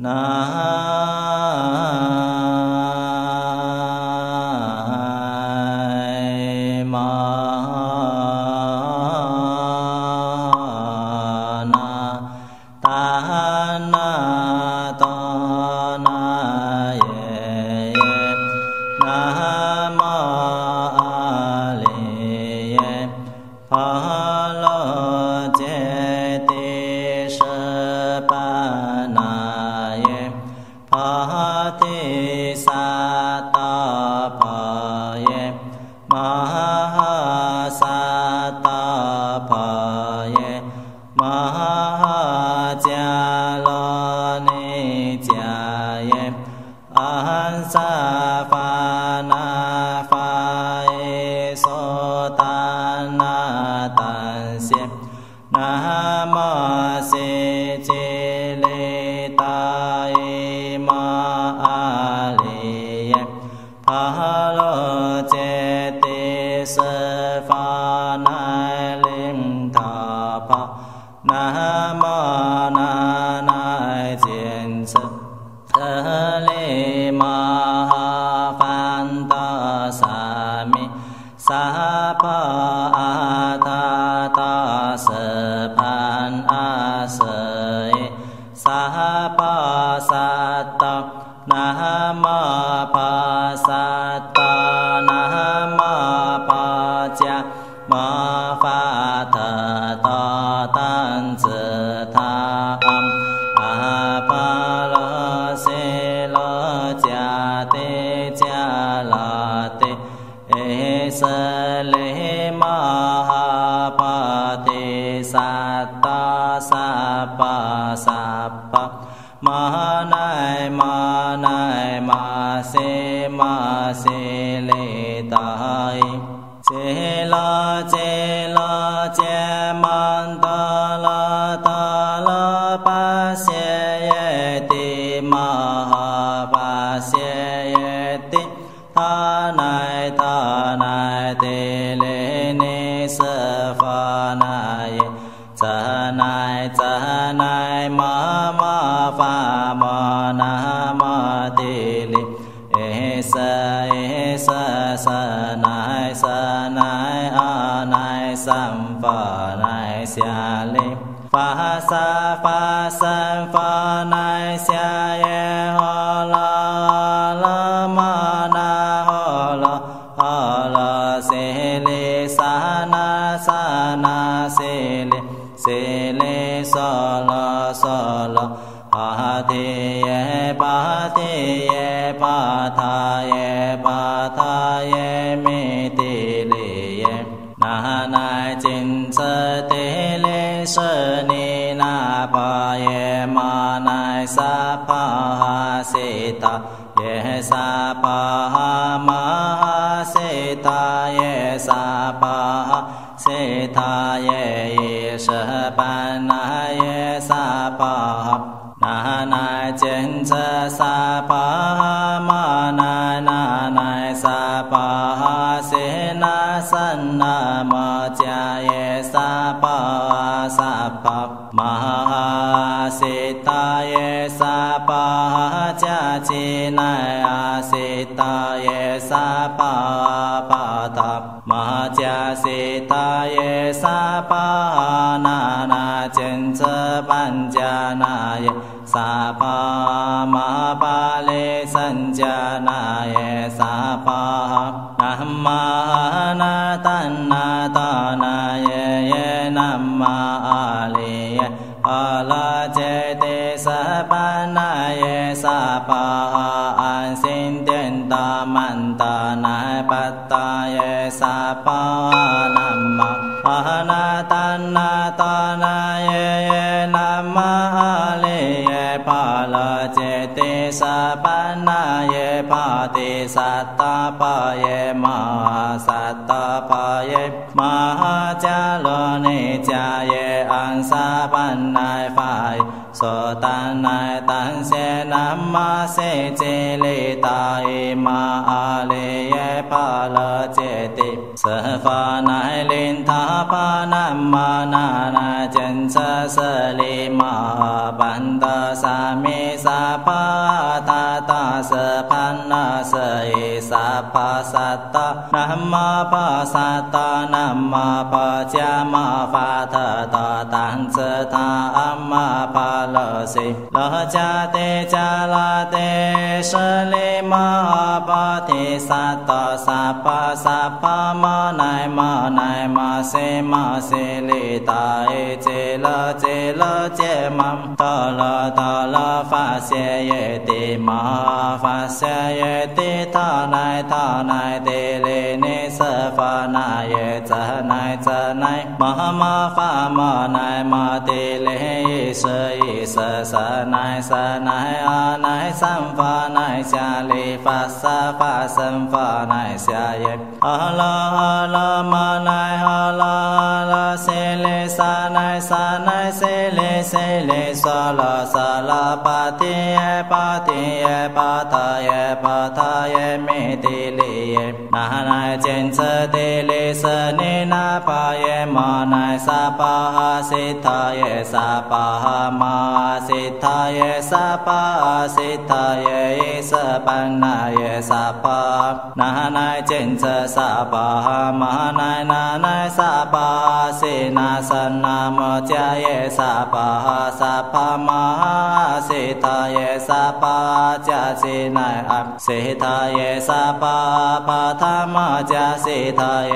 那 ma nai ma nai ma se ma se le tai. Se la che nai xia li pha sa pha san pha nai xia ye ho. 他耶萨巴，悉他耶耶舍班。सा पा महापाले सञ्जानाय सा पा अहम्मा an sa ban nai phai so tan nai tan se nam ma se che le ta ma a e pa la che ti sa pha nai lin tha pa nam ma na na chân sa sa ma ban sa me sa pa ปัสสตานัมมาปัสสตานัมมาปะจามาฟาทตาตังสตา se la cha te cha la te sa le ma pa te sa ta sa pa sa pa ma nai ma nai ma se ma se le ta e che la che la che ma ta la ta la fa se ye te ma fa se ye te ta nai ta nai te le ni sa fa nai ye cha nai cha nai, ma ma fa ma nai ma te sơ y sơ sơ, nai sơ, nai, a, nai sam pha, nai xa li, pha, sa, pha sam pha, nai xa ye a, la a, la, ma, nai, a, la a, la, se, le, sa, nai sa, nai, se, le se, le, sa, la sa, la, pa, ti ye pa, ti ye pa ta ye pa ta ye mi ti, li ye na, nai, chen, sơ, ti, li สนายสนายอานายสัมฟานายชาลิฟัสสะฟาสัมฟานายชาเยอาลาอาลามานายอาลาอาลาเสเลสานายสานายเสเลเสเลสลาสลาปะติเยปะติเยปะทะเยปะทะเยมิติลิเยนานายเจนเสติลิสนินาปะเยมานาสัพพะสิทธาเยสัพพะมาสิทธาเยสัพพะสิทธาเยอิสปันนาเยสัพพะนานายเจนเสสัพพะมานายนานายสัพพะสินาสนาโมจาเยสัพพะสัพพะมาสิทธาเยสัพพะจาสินายอักสิทธาเยสัพพะปะธรรมจาสิทธาเย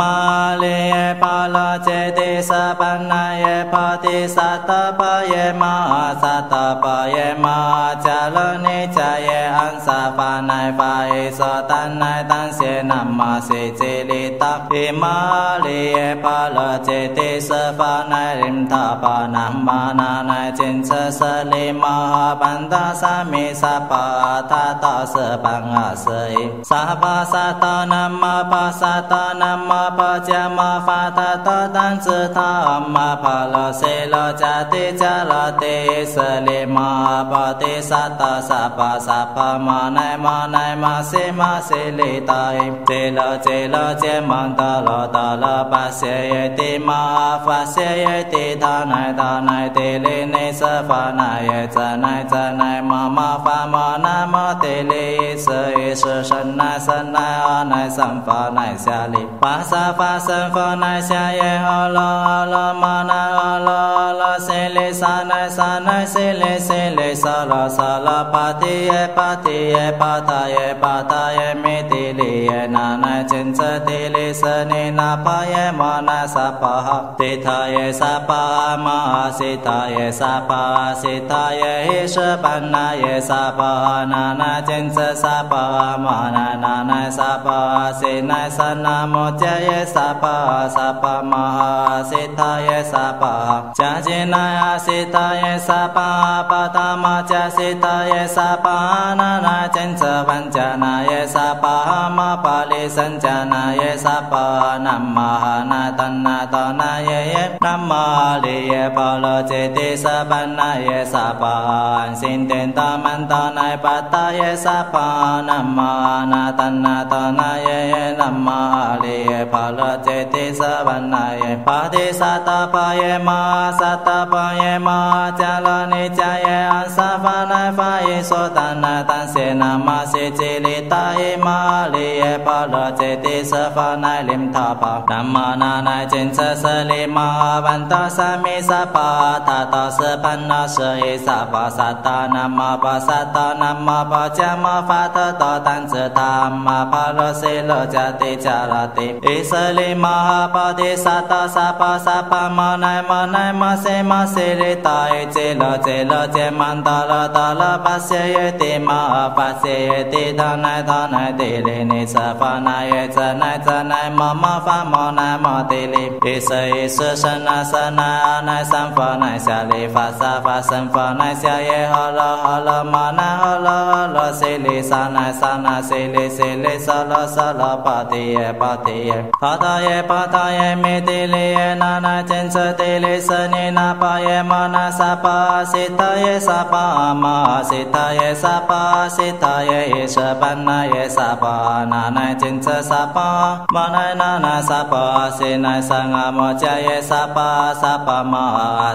ma li pa la che ti sa pa na ye pa ti sa ta pa ye ma, sa ta pa ye ma, cha la ni cha ye an sa pa na pa e sa tan na tan se nam ma se che li อสตันนายตันเสนัมมาเสเจลิตักอิมาลิเยปะละเจติสปานายริมทาปานัมมานา นายจินสสลิมหาปันตาสามิสัพพะทาตาสปังอาเสยสัพพะสัตตานัมมาปัสสัตตานัมมาปัจจามาฟาตาตตันสุทามาภาลเสโลจติจาลติสลิมหาปฏิสัตตาสัพพะสัพพะมานายมานายมาเสมาเสลิตายเจโลเจโลเจมัน ta lo ta la pa se ye ti ma fa se ye ti ta nai ta nai ti li ni sa fa na ye ta nai ta nai ma ma fa ma na ma ti li sa ye sa san na san na a nai san fa nai sa li ba sa fa san fa nai sa ye a la a la ma na a la a la se li sa nai sa nai se li साला साला पाते है पाते है, पाता है पाता है, में तेले है, नान चिंस तेले, सने ना पाय मान सपा तेथाय सपा, मा सीताय सपा सीताय ईश पन्नाय सपा, नाना चिंस सपा, मान, नान सपा से न सन मोचय सपा सपा महा सीताय सपा, चाचे नया सीताय सपा, पता ma cha si ta ye sa pa na na chen sa văn cha na ye sa pa ma pa li san cha na ye sa pa nam ma na tan na ta na ye ye nam ma li ye pa lo che ti sa văn na ye sa pa sin ten ta man ta na pa ta ye sa pa nam ma na tan na ta na ye ye nam ma li ye pa lo che ti sa văn na ye pa ti sa ta pa ye ma sa ta pa ye ma cha la ni cha ye an sa sa pha na pha e so ta na tan se na ma se che le ta e ma le e pa la che te sa pha na lim tha pa nam ma na na chen sa sa le ma van ta sa mi sa pa ta ta sa pa na sa e sa pa sa ta nam ma pa sa ta nam ma pa cha ma pha ta ta tan sa ta ma pa la se la cha te cha la te e sa le ma pa te sa ta sa pa sa pa ma na ma na ma se ma se le ta e che la che la che man ta la ta la pa se ye te ma pa se ye te ta na ta na te le ni sa pa na ye cha na cha na ma ma fa ma na ma te le e sa e sa sa na sa na na san fa na sa le fa sa fa san fa na sa ye ha la ha la ma na ha la ha la se le sa na sa na se le se le sa la sa la pa te ye pa te ye pa ta ye pa ta ye me te le ye na na chen sa te le sa ni na pa ye ma na sa pa se ta ye sa pa ma se ta ye sa pa se ta ye ye sa pa na ye sa pa na na chen sa sa pa ma na na na sa pa se na sa nga mo cha ye sa pa sa pa ma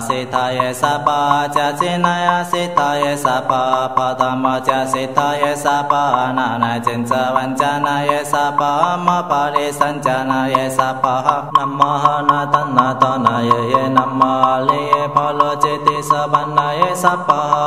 se ta ye sa pa cha che na ya se ta ye sa pa pa ta ma cha se ta ye sa pa na na chen sa van cha na ye sa pa ma pa li san cha na ye sa pa nam ma ha na tan na ta na ye ye nam ma le ye pa lo che ti sa van na ye sa pa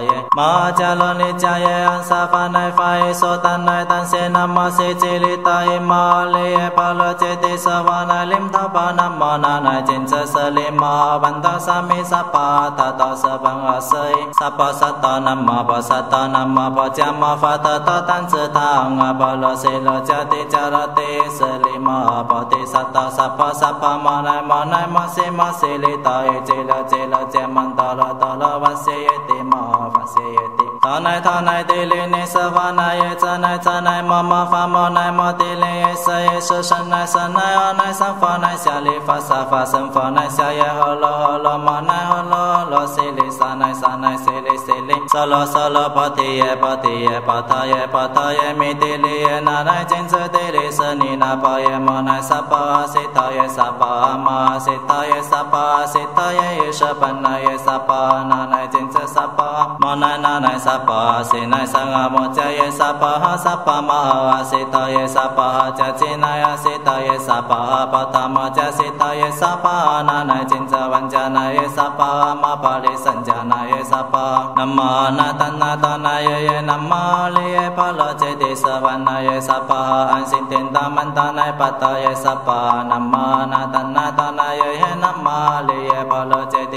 ye. Ma cha lo ni cha ye an sa pha nai pha ye so tan nai tan se, nam ma se che li ta ye ma le ye, pa lo che te sa va na lim tha pa nam ma na na chen sa sa le ma van ta sa mi, sa pa ta ta sa bang a sai sa pa sa ta nam ma, pa sa ta nam ma, pa cha ma pha ta ta tan sa ta nga, pa lo se lo cha te cha ra te sa le ma, pa te sa ta, sa pa sa pa ma na ma na ma se ma se le ta ye che la che la che man ta la ta la ye te ta nai ta nai te le ne sa va na ye cha nai cha nai ma ma fa ma nai ma te le ye sa ye sa sa nai sa nai a nai sa fa nai sa le fa sa fa san fa nai sa ye ho lo ho lo ma nai ho lo lo se le sa nai sa nai se le se le sa lo sa lo pa te ye pa te ye pa ta ye pa ta ye mi te le ye na nai chen sa te le sa ni na pa ye ma nai sa pa se ta ye sa pa ma se ta ye sa pa se ta ye ye sa pa na ye sa pa na nai chen sa sa pa ma na na nai sa pa si na sa nga mo cha ye sa pa ha sa pa ma ha si ta ye sa pa cha chi na ya si ta ye sa pa pa ta ma cha si ta ye sa pa na na chen cha van cha na ye sa pa ma pa le san cha na ye sa pa nam ma na ta na ta na ye ye nam ma le ye pa lo che te sa van na ye sa pa an sin ten ta man ta na pa ta ye sa pa nam ma na ta na ta na ye ye nam ma le ye pa lo che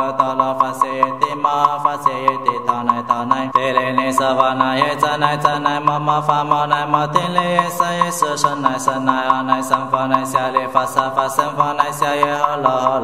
pa cha ma fa ta ta tan sa tam na pa lo se lo cha te cha lo te sa le ma pa te sa ta sa pa sa pa ma na ma na ma se ma se le ta e che lo che lo che man ta lo ta lo fa se te ma fa se te ta na ta na te le ne sa va na ye cha na cha na ma ma fa ma na ma te le ye sa ye sa sa na sa na ya na san fa na sa le fa sa fa san fa na sa ye ha la ha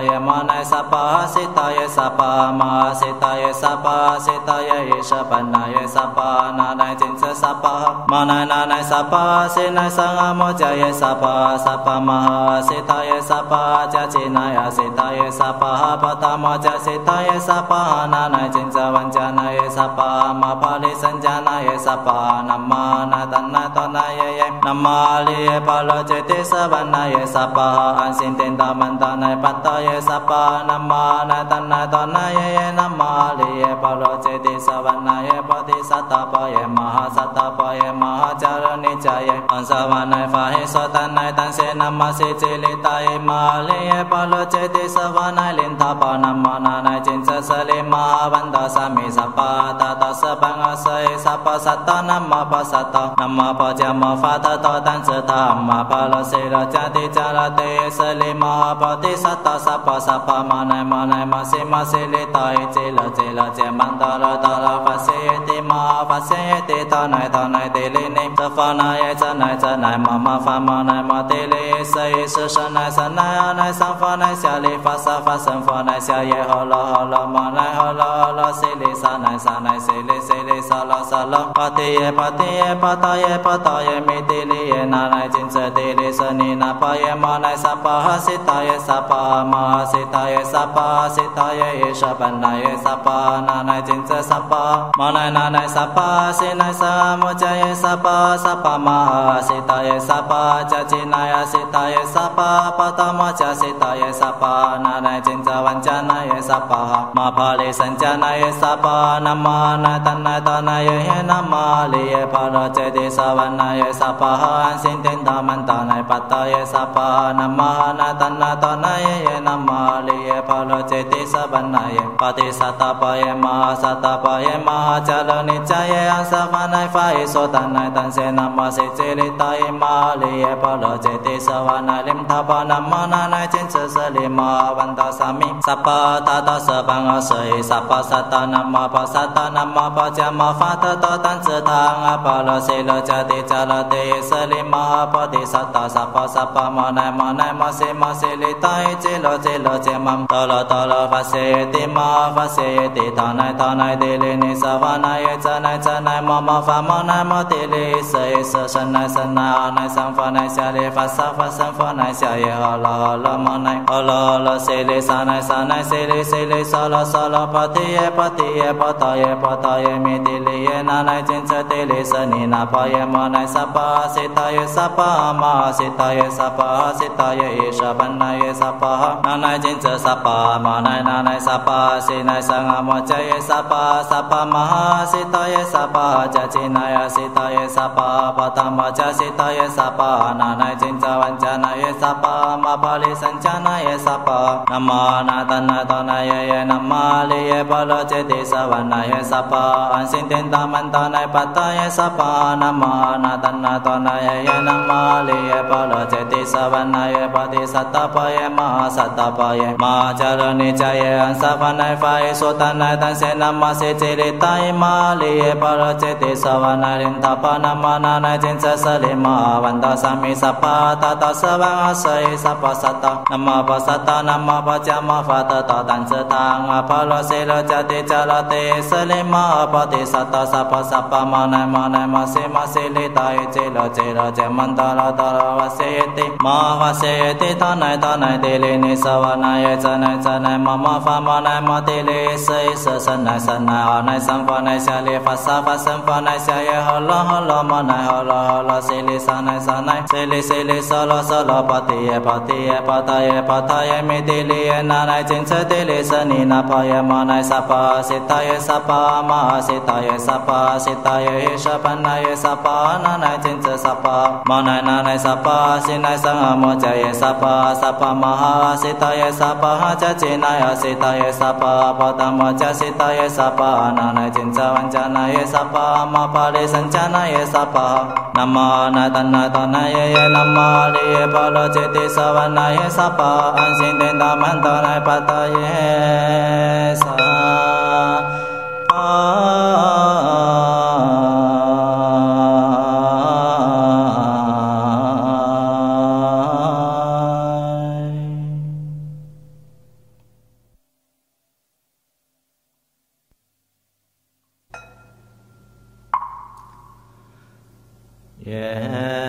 la ma na ya la la se le sa na sa na se le se le ta la sa la pa te ye pa te ye pa ta ye pa ta ye me te le ye na na chen sa te le sa ni na pa ye ma na sa pa se ta ye sa pa ma se ta ye sa pa se ta ye ye sa pa na ye sa pa na na chen sa sa pa ma na na na sa pa se na sa nga mo cha ye sa pa sa pa ma se ta ye sa pa cha che na ya se ta ye sa pa pa ta ma cha se ta ye sa pa na na chen sa van cha na ye sa pa ma pa le san cha na ye sa pa na ma na ta na ta na ye ye nam ma li ye pa lo che te sa van na ye sa pa an sin ten ta man ta na pa ta ye sa pa nam ma na ta na ta na ye ye nam ma li ye pa lo che te sa van na ye pa ti sa ta pa ye ma ha sa ta pa ye ma ha cha ra ni cha ye an sa van na fa he sa ta na tan se nam ma se che le ta e ma le e pa lo che te sa va na len ta pa nam ma na na chen sa sa le ma van da sa mi sa pa ta ta sa pa nga sa e sa pa sa ta nam ma pa sa ta nam ma pa ja ma fa ta ta tan sa ta ma pa lo se ra cha te cha la te sa le ma pa te sa ta sa pa sa pa ma na ma na ma se ma se le ta e che la che la che man ta ra ta ra fa se ye ma fa se ye ta na ta na te le ne sa fa na ye cha na cha na ma ma fa ma na ma te le sa ye sa sa na sa na ya na sa fa na sa le fa sa fa sa fa na sa ye ho lo ho lo ma na ho lo ho lo se le sa na sa na se le se le sa lo sa lo pa te ye pa te ye pa ta ye pa ta ye me te le ye na na jin sa te le sa ni na pa ye ma na sa pa ha se ta ye sa pa ma se ta ye sa pa se ta ye ye sha pa na ye sa pa na na jin sa sa pa ma na na na sa pa se na sa mo cha ye sa pa sa pa ma se ta ye sa pa cha chi na ya se ta ye sa pa pa ta ma cha se ta ye sa pa na na jin sa wan cha na ye sa pa ma pa le san cha na ye sa pa na ma na ta na ta na ye he na ma li ye pa ra che di sa wan na ye sa pa an sin ten ta man ta na pa ta ye sa pa na ma na ta na ta na ye ye na ma li ye pa ra che di sa wan na ye pa ti sa ta pa ye ma sa ta pa ye ma cha lo ni cha ye an sa fa na fa ye so ta na tan se na ma se che li ta ye ma li ye pa ra che di sa wan na lim ta pa na ma na na chen sa sa li ma van ta sa mi sa pa ta ta sa pa nga sa ye sa pa sa ta na ma pa sa ta na ma pa cha ma 发达得胆子大，阿巴罗舍罗加帝加勒帝，舍利摩诃波帝萨达萨波萨波摩那摩那摩悉摩悉利他，揭罗揭罗揭摩，哆罗哆罗发舍帝摩发舍帝，他那他那帝利尼娑那耶者那者那摩摩法摩那摩帝利舍利舍身那身那阿那三法那下利法萨法身法那下耶阿罗阿罗摩那阿罗罗舍利萨那萨那舍利舍利萨拉萨拉菩提耶菩提耶波达耶波达耶弥底。Na ye cha na cha na ma ma fa ma na ma te le sa ye sa sa na sa na na sa fa na sa le fa sa fa sa fa na sa ye ha la la ma na ha la la se le sa na sa na se le se le sa la sa la pa te ye pa te ye pa ta ye pa ta ye me te le ye na na chin sa te le sa ni na pa ye ma na sa pa se ta ye sa pa ma se ta ye sa pa se ta ye e sha ban na ye sa pa na na chin sa sa pa ma na na na sa pa se na sa nga ma cha ye sa pa sa pa ma se ta ye sa pa cha chi na ya se ta ye sa pa pa ta ma cha se ta ye sa pa na na chin sa wan cha na ye sa pa ma pa le san cha na ye sa pa na ma na ta na ta na ye ye na ma le ye pa lo che te sa wan na ye sa pa an sin ten ta man ta nay pa ta ye sa pa na ma na ta na ta na ye ye na ma li ye pa lo che ti sa wan na ye pa ti sa ta pa ye ma sa ta pa ye ma cha ra ni cha ye an sa pa na fa ye so ta na tan se na ma se che le ta ye ma li ye pa lo che ti sa wan na rin ta pa na ma na na chin sa sa le ma wan ta sa mi sa pa ta ta sa wan a sa ye sa pa sa ta na ma pa sa ta na ma pa cha ma fa ta ta tan sa ta nga pa lo se lo cha ti cha la te sa le ma pa สัตตสัพพสัพพมานัยมานัยมาเสมาเสลิตาเอเจโลเจโลเจมันตาลาตาลาวเสติมาวเสติทานัยทานัยเตลินิสวานัยจนัยจนัยมามาฟามานัยมาเตลิเสสสนัยสนัยอานัยสัมปนัยเสลิปัสสะปัสสัมปนัยเสยหัลลหัลลมานัยหัลลหัลลเสลิสานัยสานัยเสลิเสลิสลสลปฏิเยปฏิเยปตาเยปตาเยมิเตลิเยนานัยจินเสเตลิสนีนาภายมานัยสัพพสิทายสัพพมาสิทาย ye he sha pa na ye sa pa na na chin sa sa pa ma na na na sa pa na sa nga mo cha ye sa pa sa pa ma ha se ta ye sa pa ha cha chi na ya se ta ye sa pa pa ta ma cha Sita ta ye sa pa na na chin cha wan cha na ye sa pa ma pa le san cha na ye sa pa na ma na ta na ta na ye ye Nam ma le ye pa lo che ti sa wan na ye sa pa an sin den da man ta na pa ta ye sa Yeah.